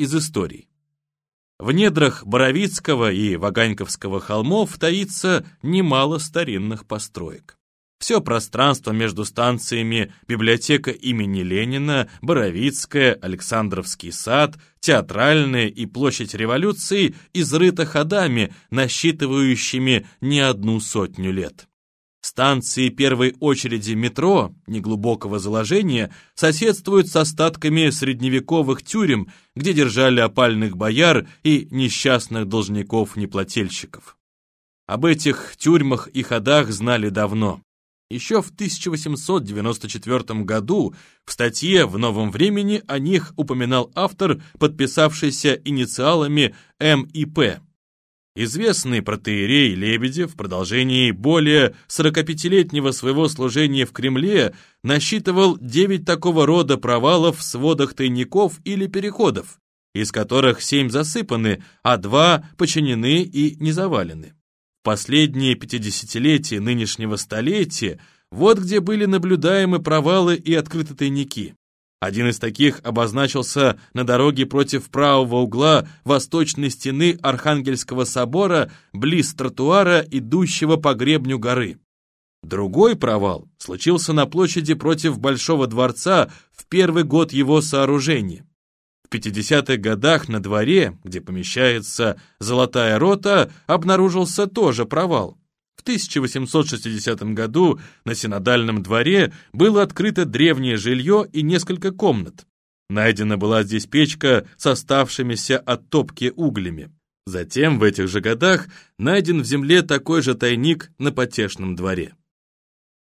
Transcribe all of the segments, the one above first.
из истории. В недрах Боровицкого и Ваганьковского холмов таится немало старинных построек. Все пространство между станциями библиотека имени Ленина, Боровицкая, Александровский сад, Театральная и площадь революции изрыта ходами, насчитывающими не одну сотню лет. Станции первой очереди метро неглубокого заложения соседствуют с остатками средневековых тюрем, где держали опальных бояр и несчастных должников-неплательщиков. Об этих тюрьмах и ходах знали давно. Еще в 1894 году в статье «В новом времени» о них упоминал автор, подписавшийся инициалами М и П. Известный протеерей Лебедев в продолжении более 45-летнего своего служения в Кремле насчитывал 9 такого рода провалов в сводах тайников или переходов, из которых 7 засыпаны, а 2 починены и не завалены последние пятидесятилетия нынешнего столетия вот где были наблюдаемы провалы и открыты тайники. Один из таких обозначился на дороге против правого угла восточной стены Архангельского собора близ тротуара, идущего по гребню горы. Другой провал случился на площади против Большого дворца в первый год его сооружения. В 50-х годах на дворе, где помещается Золотая рота, обнаружился тоже провал. В 1860 году на Синодальном дворе было открыто древнее жилье и несколько комнат. Найдена была здесь печка с оставшимися от топки углями. Затем в этих же годах найден в земле такой же тайник на потешном дворе.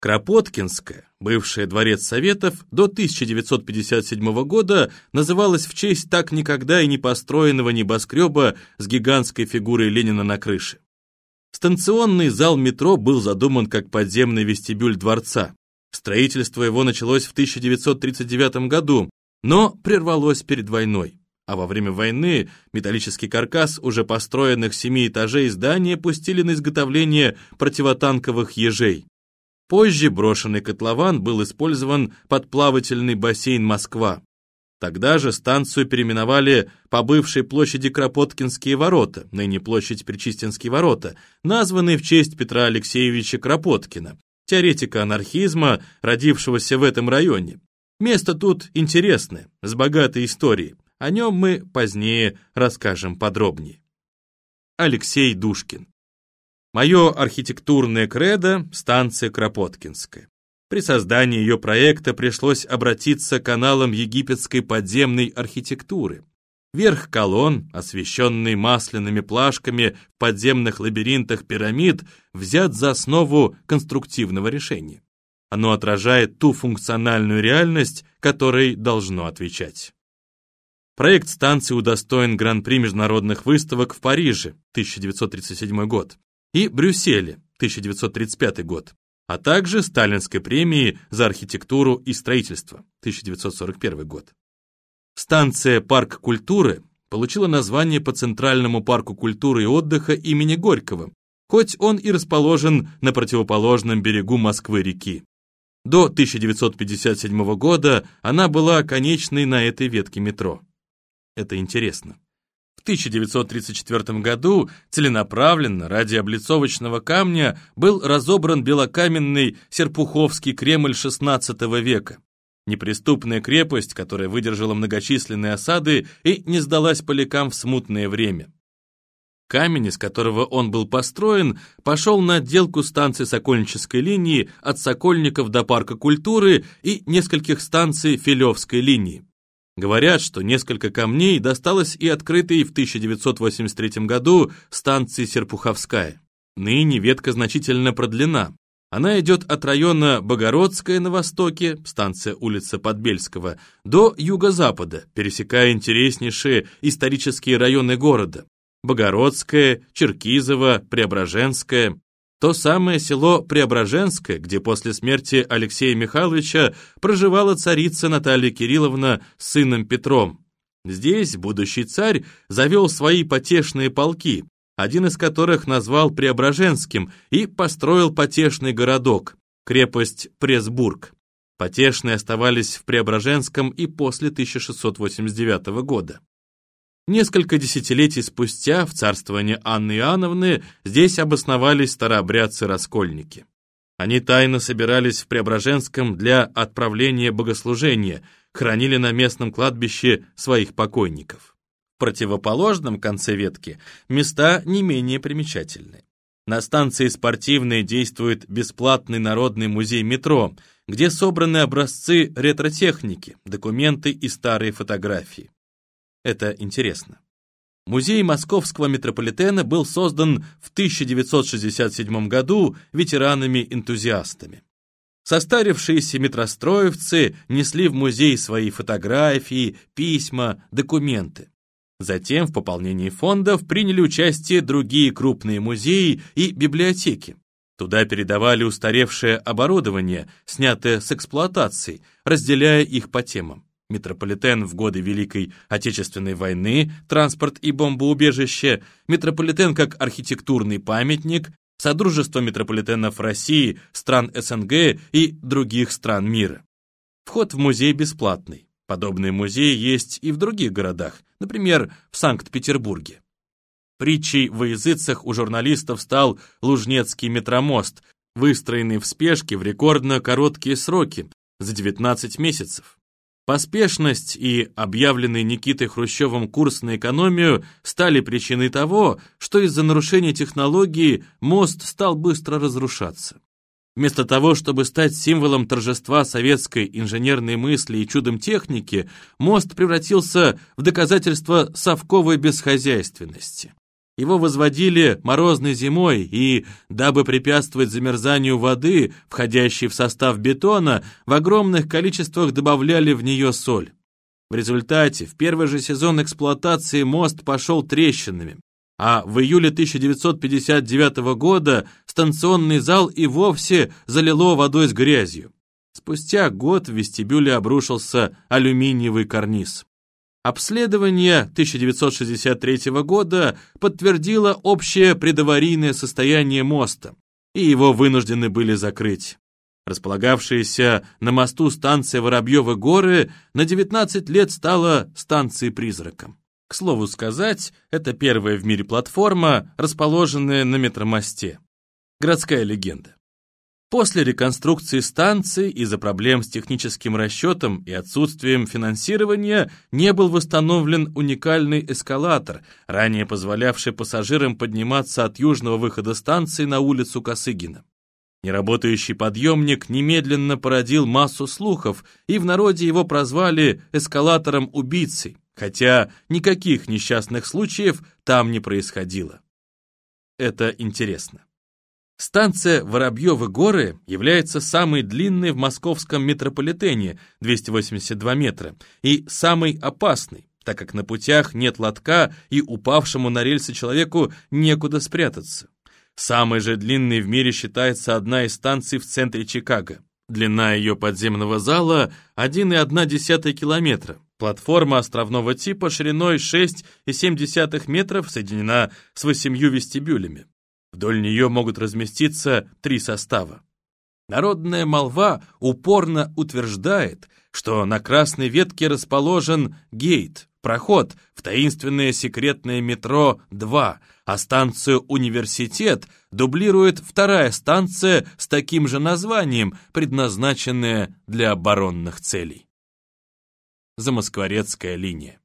Кропоткинская, бывшая дворец Советов, до 1957 года называлась в честь так никогда и не построенного небоскреба с гигантской фигурой Ленина на крыше. Станционный зал метро был задуман как подземный вестибюль дворца. Строительство его началось в 1939 году, но прервалось перед войной. А во время войны металлический каркас уже построенных семи этажей здания пустили на изготовление противотанковых ежей. Позже брошенный котлован был использован под плавательный бассейн «Москва». Тогда же станцию переименовали по бывшей площади Кропоткинские ворота, ныне площадь Причистинские ворота, названные в честь Петра Алексеевича Кропоткина, теоретика анархизма, родившегося в этом районе. Место тут интересное, с богатой историей. О нем мы позднее расскажем подробнее. Алексей Душкин Мое архитектурное кредо – станция Кропоткинская. При создании ее проекта пришлось обратиться к каналам египетской подземной архитектуры. Верх колонн, освещенный масляными плашками в подземных лабиринтах пирамид, взят за основу конструктивного решения. Оно отражает ту функциональную реальность, которой должно отвечать. Проект станции удостоен Гран-при международных выставок в Париже, 1937 год, и Брюсселе, 1935 год, а также Сталинской премии за архитектуру и строительство, 1941 год. Станция «Парк культуры» получила название по Центральному парку культуры и отдыха имени Горького, хоть он и расположен на противоположном берегу Москвы-реки. До 1957 года она была конечной на этой ветке метро. Это интересно. 1934 году целенаправленно ради облицовочного камня был разобран белокаменный Серпуховский Кремль XVI века. Неприступная крепость, которая выдержала многочисленные осады и не сдалась полякам в смутное время. Камень, из которого он был построен, пошел на отделку станции Сокольнической линии от Сокольников до Парка культуры и нескольких станций Филевской линии. Говорят, что несколько камней досталось и открытой в 1983 году станции Серпуховская. Ныне ветка значительно продлена. Она идет от района Богородская на востоке, станция улица Подбельского, до юго-запада, пересекая интереснейшие исторические районы города. Богородская, Черкизово, Преображенская. То самое село Преображенское, где после смерти Алексея Михайловича проживала царица Наталья Кирилловна с сыном Петром. Здесь будущий царь завел свои потешные полки, один из которых назвал Преображенским и построил потешный городок, крепость Пресбург. Потешные оставались в Преображенском и после 1689 года. Несколько десятилетий спустя, в царствовании Анны Иоанновны, здесь обосновались старообрядцы-раскольники. Они тайно собирались в Преображенском для отправления богослужения, хранили на местном кладбище своих покойников. В противоположном конце ветки места не менее примечательны. На станции «Спортивная» действует бесплатный народный музей метро, где собраны образцы ретротехники, документы и старые фотографии. Это интересно. Музей московского метрополитена был создан в 1967 году ветеранами-энтузиастами. Состарившиеся метростроевцы несли в музей свои фотографии, письма, документы. Затем в пополнении фондов приняли участие другие крупные музеи и библиотеки. Туда передавали устаревшее оборудование, снятое с эксплуатации, разделяя их по темам. Метрополитен в годы Великой Отечественной войны, транспорт и бомбоубежище, метрополитен как архитектурный памятник, Содружество метрополитенов России, стран СНГ и других стран мира. Вход в музей бесплатный. Подобные музеи есть и в других городах, например, в Санкт-Петербурге. Притчей во языцах у журналистов стал Лужнецкий метромост, выстроенный в спешке в рекордно короткие сроки, за 19 месяцев. Поспешность и объявленный Никитой Хрущевым курс на экономию стали причиной того, что из-за нарушения технологии мост стал быстро разрушаться. Вместо того, чтобы стать символом торжества советской инженерной мысли и чудом техники, мост превратился в доказательство совковой бесхозяйственности. Его возводили морозной зимой и, дабы препятствовать замерзанию воды, входящей в состав бетона, в огромных количествах добавляли в нее соль. В результате в первый же сезон эксплуатации мост пошел трещинами, а в июле 1959 года станционный зал и вовсе залило водой с грязью. Спустя год в вестибюле обрушился алюминиевый карниз. Обследование 1963 года подтвердило общее предаварийное состояние моста, и его вынуждены были закрыть. Располагавшаяся на мосту станция Воробьевы горы на 19 лет стала станцией-призраком. К слову сказать, это первая в мире платформа, расположенная на метромосте. Городская легенда. После реконструкции станции из-за проблем с техническим расчетом и отсутствием финансирования не был восстановлен уникальный эскалатор, ранее позволявший пассажирам подниматься от южного выхода станции на улицу Косыгина. Неработающий подъемник немедленно породил массу слухов, и в народе его прозвали эскалатором-убийцей, хотя никаких несчастных случаев там не происходило. Это интересно. Станция Воробьевы горы является самой длинной в московском метрополитене, 282 метра, и самой опасной, так как на путях нет лотка и упавшему на рельсы человеку некуда спрятаться. Самой же длинной в мире считается одна из станций в центре Чикаго. Длина ее подземного зала 1,1 километра. Платформа островного типа шириной 6,7 метров соединена с восемью вестибюлями. Вдоль нее могут разместиться три состава. Народная молва упорно утверждает, что на красной ветке расположен гейт, проход в таинственное секретное метро 2, а станцию «Университет» дублирует вторая станция с таким же названием, предназначенная для оборонных целей. Замоскворецкая линия.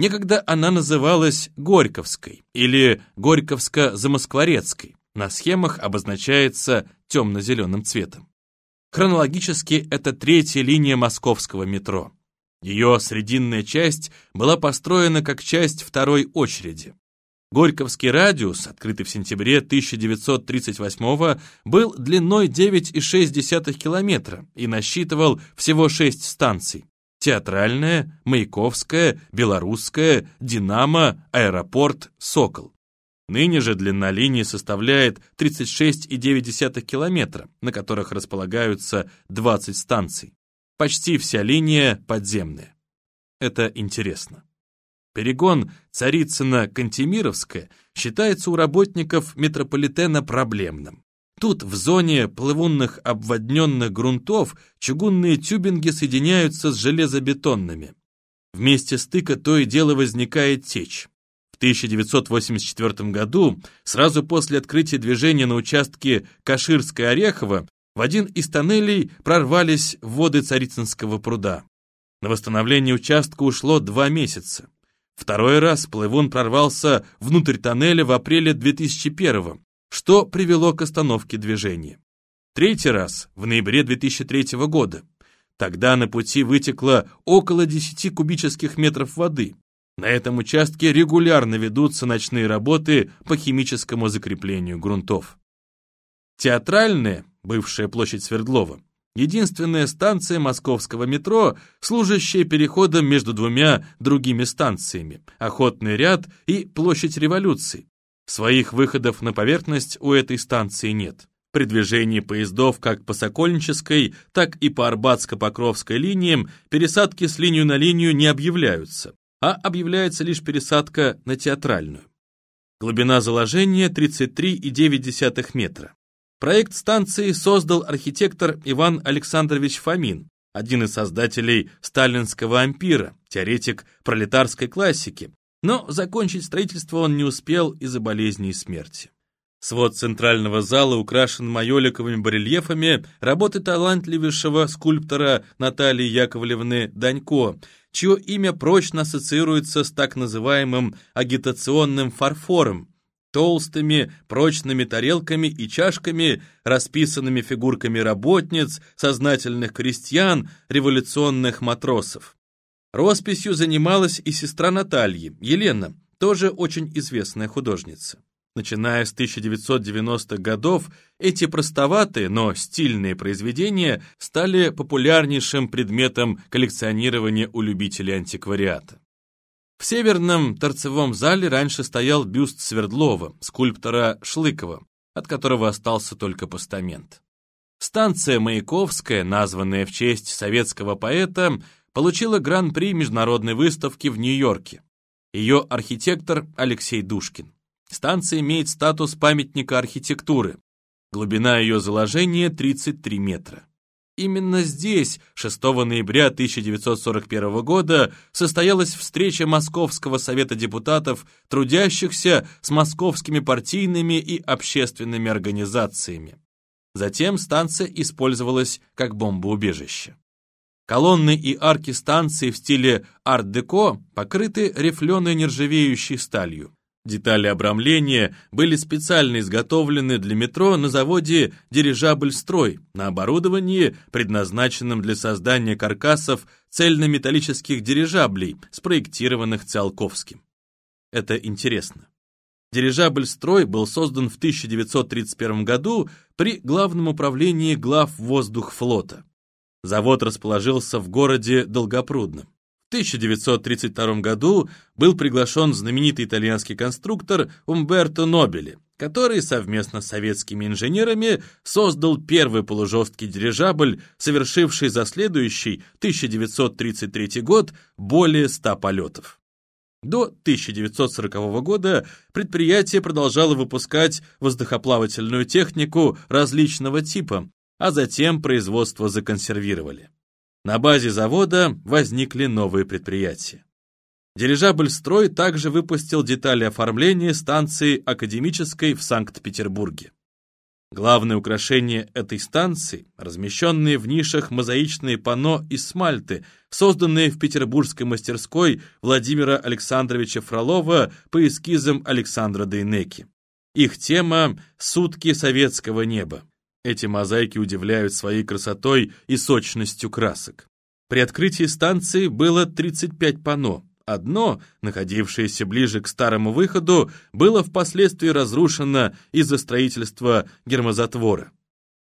Некогда она называлась Горьковской или Горьковско-Замоскворецкой. На схемах обозначается темно-зеленым цветом. Хронологически это третья линия московского метро. Ее срединная часть была построена как часть второй очереди. Горьковский радиус, открытый в сентябре 1938 был длиной 9,6 километра и насчитывал всего 6 станций. Театральная, Маяковская, Белорусская, Динамо, Аэропорт, Сокол. Ныне же длина линии составляет 36,9 километра, на которых располагаются 20 станций. Почти вся линия подземная. Это интересно. Перегон Царицына-Кантемировская считается у работников метрополитена проблемным. Тут, в зоне плывунных обводненных грунтов, чугунные тюбинги соединяются с железобетонными. В месте стыка то и дело возникает течь. В 1984 году, сразу после открытия движения на участке Каширское-Орехово, в один из тоннелей прорвались воды Царицынского пруда. На восстановление участка ушло два месяца. Второй раз плывун прорвался внутрь тоннеля в апреле 2001 что привело к остановке движения. Третий раз в ноябре 2003 года. Тогда на пути вытекло около 10 кубических метров воды. На этом участке регулярно ведутся ночные работы по химическому закреплению грунтов. Театральная, бывшая площадь Свердлова, единственная станция московского метро, служащая переходом между двумя другими станциями – Охотный ряд и Площадь Революции. Своих выходов на поверхность у этой станции нет. При движении поездов как по Сокольнической, так и по Арбатско-Покровской линиям пересадки с линию на линию не объявляются, а объявляется лишь пересадка на театральную. Глубина заложения 33,9 метра. Проект станции создал архитектор Иван Александрович Фомин, один из создателей сталинского ампира, теоретик пролетарской классики, но закончить строительство он не успел из-за болезни и смерти. Свод центрального зала украшен майоликовыми барельефами работы талантливейшего скульптора Натальи Яковлевны Данько, чье имя прочно ассоциируется с так называемым агитационным фарфором, толстыми прочными тарелками и чашками, расписанными фигурками работниц, сознательных крестьян, революционных матросов. Росписью занималась и сестра Натальи, Елена, тоже очень известная художница. Начиная с 1990-х годов, эти простоватые, но стильные произведения стали популярнейшим предметом коллекционирования у любителей антиквариата. В северном торцевом зале раньше стоял бюст Свердлова, скульптора Шлыкова, от которого остался только постамент. Станция Маяковская, названная в честь советского поэта, получила гран-при международной выставки в Нью-Йорке. Ее архитектор Алексей Душкин. Станция имеет статус памятника архитектуры. Глубина ее заложения 33 метра. Именно здесь 6 ноября 1941 года состоялась встреча Московского совета депутатов, трудящихся с московскими партийными и общественными организациями. Затем станция использовалась как бомбоубежище. Колонны и арки станции в стиле арт-деко покрыты рифленой нержавеющей сталью. Детали обрамления были специально изготовлены для метро на заводе «Дирижабль-строй» на оборудовании, предназначенном для создания каркасов цельнометаллических дирижаблей, спроектированных Циолковским. Это интересно. Дирижабль-строй был создан в 1931 году при Главном управлении глав воздух флота. Завод расположился в городе Долгопрудном. В 1932 году был приглашен знаменитый итальянский конструктор Умберто Нобели, который совместно с советскими инженерами создал первый полужесткий дирижабль, совершивший за следующий 1933 год более 100 полетов. До 1940 года предприятие продолжало выпускать воздухоплавательную технику различного типа, а затем производство законсервировали. На базе завода возникли новые предприятия. Дирижабль-строй также выпустил детали оформления станции Академической в Санкт-Петербурге. Главное украшение этой станции – размещенные в нишах мозаичные панно из смальты, созданные в петербургской мастерской Владимира Александровича Фролова по эскизам Александра Дейнеки. Их тема – «Сутки советского неба». Эти мозаики удивляют своей красотой и сочностью красок. При открытии станции было 35 панно. Одно, находившееся ближе к старому выходу, было впоследствии разрушено из-за строительства гермозатвора.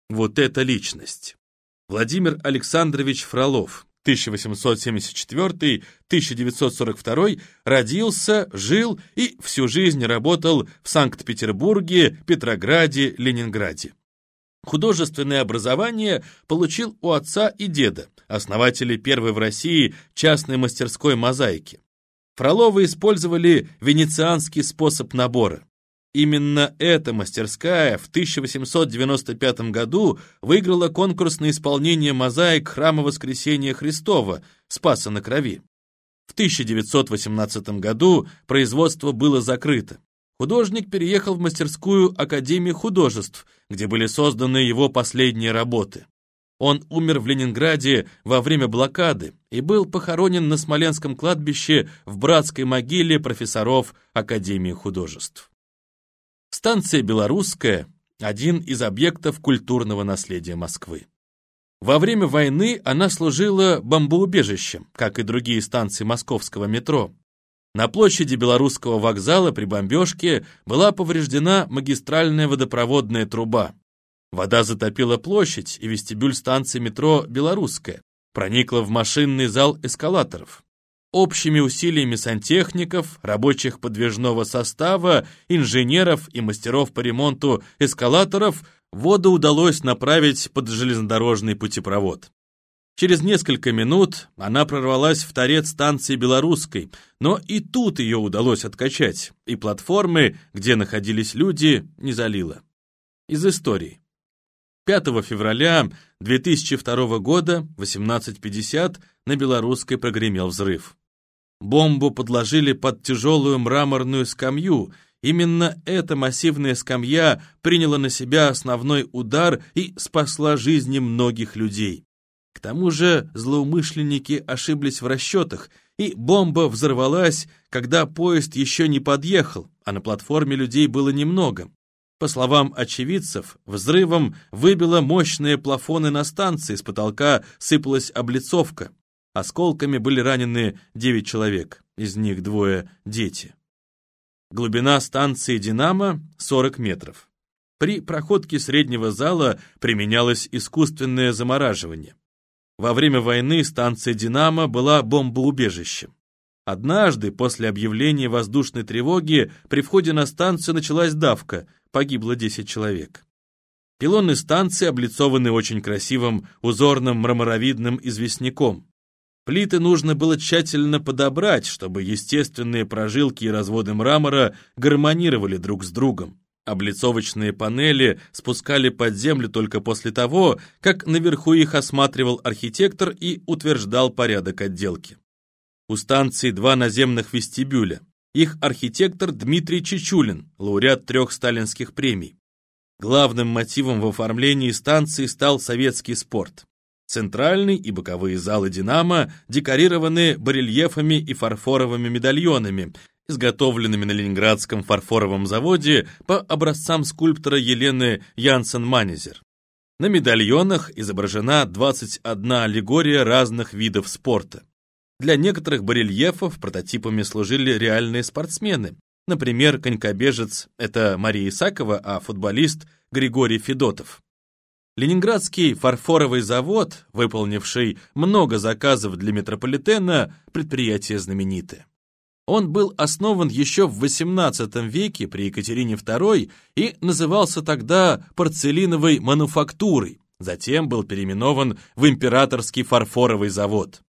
Вот эта личность. Владимир Александрович Фролов, 1874-1942, родился, жил и всю жизнь работал в Санкт-Петербурге, Петрограде, Ленинграде. Художественное образование получил у отца и деда, основателей первой в России частной мастерской мозаики. Фроловы использовали венецианский способ набора. Именно эта мастерская в 1895 году выиграла конкурс на исполнение мозаик храма Воскресения Христова, Спаса на Крови. В 1918 году производство было закрыто. Художник переехал в мастерскую Академии художеств, где были созданы его последние работы. Он умер в Ленинграде во время блокады и был похоронен на Смоленском кладбище в братской могиле профессоров Академии художеств. Станция «Белорусская» – один из объектов культурного наследия Москвы. Во время войны она служила бомбоубежищем, как и другие станции московского метро. На площади Белорусского вокзала при бомбежке была повреждена магистральная водопроводная труба. Вода затопила площадь и вестибюль станции метро «Белорусская», проникла в машинный зал эскалаторов. Общими усилиями сантехников, рабочих подвижного состава, инженеров и мастеров по ремонту эскалаторов воду удалось направить под железнодорожный путепровод. Через несколько минут она прорвалась в торец станции Белорусской, но и тут ее удалось откачать, и платформы, где находились люди, не залило. Из истории. 5 февраля 2002 года, 18.50, на Белорусской прогремел взрыв. Бомбу подложили под тяжелую мраморную скамью. Именно эта массивная скамья приняла на себя основной удар и спасла жизни многих людей. К тому же злоумышленники ошиблись в расчетах, и бомба взорвалась, когда поезд еще не подъехал, а на платформе людей было немного. По словам очевидцев, взрывом выбило мощные плафоны на станции, с потолка сыпалась облицовка. Осколками были ранены 9 человек, из них двое – дети. Глубина станции «Динамо» – 40 метров. При проходке среднего зала применялось искусственное замораживание. Во время войны станция «Динамо» была бомбоубежищем. Однажды, после объявления воздушной тревоги, при входе на станцию началась давка, погибло 10 человек. Пилоны станции облицованы очень красивым узорным мраморовидным известняком. Плиты нужно было тщательно подобрать, чтобы естественные прожилки и разводы мрамора гармонировали друг с другом. Облицовочные панели спускали под землю только после того, как наверху их осматривал архитектор и утверждал порядок отделки. У станции два наземных вестибюля. Их архитектор Дмитрий Чечулин, лауреат трех сталинских премий. Главным мотивом в оформлении станции стал советский спорт. Центральный и боковые залы «Динамо» декорированы барельефами и фарфоровыми медальонами, изготовленными на Ленинградском фарфоровом заводе по образцам скульптора Елены Янсен-Манезер. На медальонах изображена 21 аллегория разных видов спорта. Для некоторых барельефов прототипами служили реальные спортсмены. Например, конькобежец – это Мария Исакова, а футболист – Григорий Федотов. Ленинградский фарфоровый завод, выполнивший много заказов для метрополитена, предприятие знаменитое. Он был основан еще в XVIII веке при Екатерине II и назывался тогда порцелиновой мануфактурой, затем был переименован в Императорский фарфоровый завод.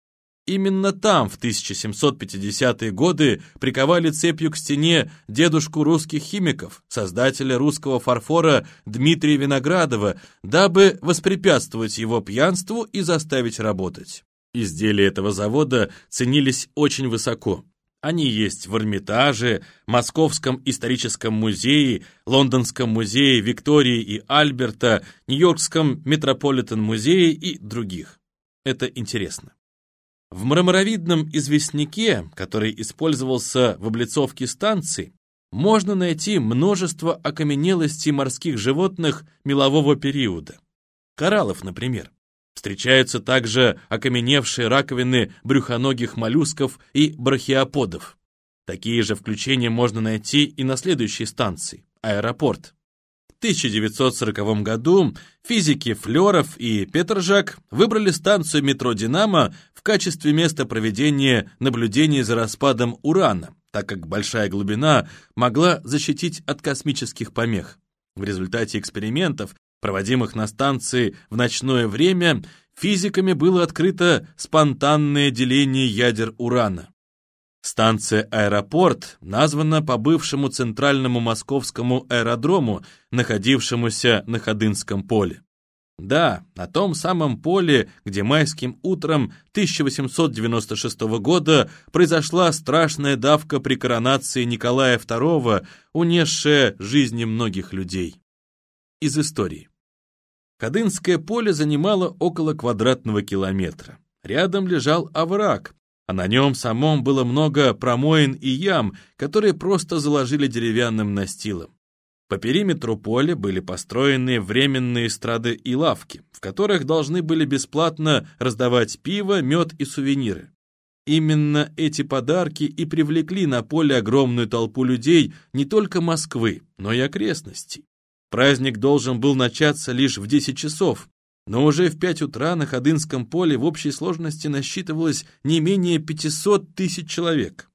Именно там в 1750-е годы приковали цепью к стене дедушку русских химиков, создателя русского фарфора Дмитрия Виноградова, дабы воспрепятствовать его пьянству и заставить работать. Изделия этого завода ценились очень высоко. Они есть в Эрмитаже, Московском историческом музее, Лондонском музее Виктории и Альберта, Нью-Йоркском Метрополитен-музее и других. Это интересно. В мраморовидном известняке, который использовался в облицовке станции, можно найти множество окаменелостей морских животных мелового периода. Кораллов, например. Встречаются также окаменевшие раковины брюхоногих моллюсков и брахиоподов. Такие же включения можно найти и на следующей станции – аэропорт. 1940 году физики Флеров и Петржак выбрали станцию метро «Динамо» в качестве места проведения наблюдений за распадом урана, так как большая глубина могла защитить от космических помех. В результате экспериментов, проводимых на станции в ночное время, физиками было открыто спонтанное деление ядер урана. Станция «Аэропорт» названа по бывшему центральному московскому аэродрому, находившемуся на Ходынском поле. Да, на том самом поле, где майским утром 1896 года произошла страшная давка при коронации Николая II, унесшая жизни многих людей. Из истории. Ходынское поле занимало около квадратного километра. Рядом лежал овраг, а на нем самом было много промоин и ям, которые просто заложили деревянным настилом. По периметру поля были построены временные эстрады и лавки, в которых должны были бесплатно раздавать пиво, мед и сувениры. Именно эти подарки и привлекли на поле огромную толпу людей не только Москвы, но и окрестностей. Праздник должен был начаться лишь в 10 часов, но уже в 5 утра на Ходынском поле в общей сложности насчитывалось не менее 500 тысяч человек.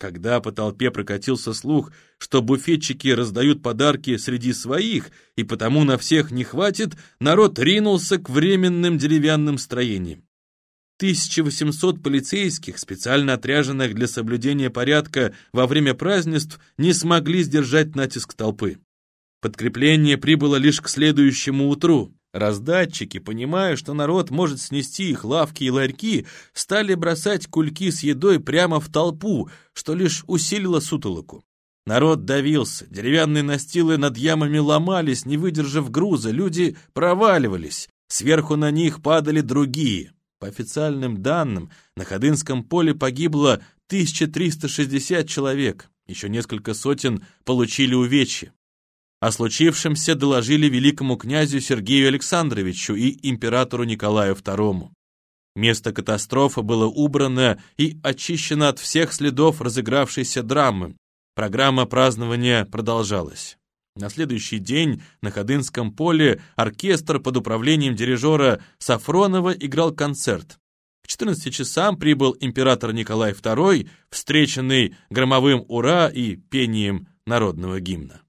Когда по толпе прокатился слух, что буфетчики раздают подарки среди своих, и потому на всех не хватит, народ ринулся к временным деревянным строениям. 1800 полицейских, специально отряженных для соблюдения порядка во время празднеств, не смогли сдержать натиск толпы. Подкрепление прибыло лишь к следующему утру. Раздатчики, понимая, что народ может снести их лавки и ларьки, стали бросать кульки с едой прямо в толпу, что лишь усилило сутолоку. Народ давился, деревянные настилы над ямами ломались, не выдержав груза, люди проваливались, сверху на них падали другие. По официальным данным, на Ходынском поле погибло 1360 человек, еще несколько сотен получили увечья. О случившемся доложили великому князю Сергею Александровичу и императору Николаю II. Место катастрофы было убрано и очищено от всех следов разыгравшейся драмы. Программа празднования продолжалась. На следующий день на Ходынском поле оркестр под управлением дирижера Сафронова играл концерт. К 14 часам прибыл император Николай II, встреченный громовым «Ура» и пением народного гимна.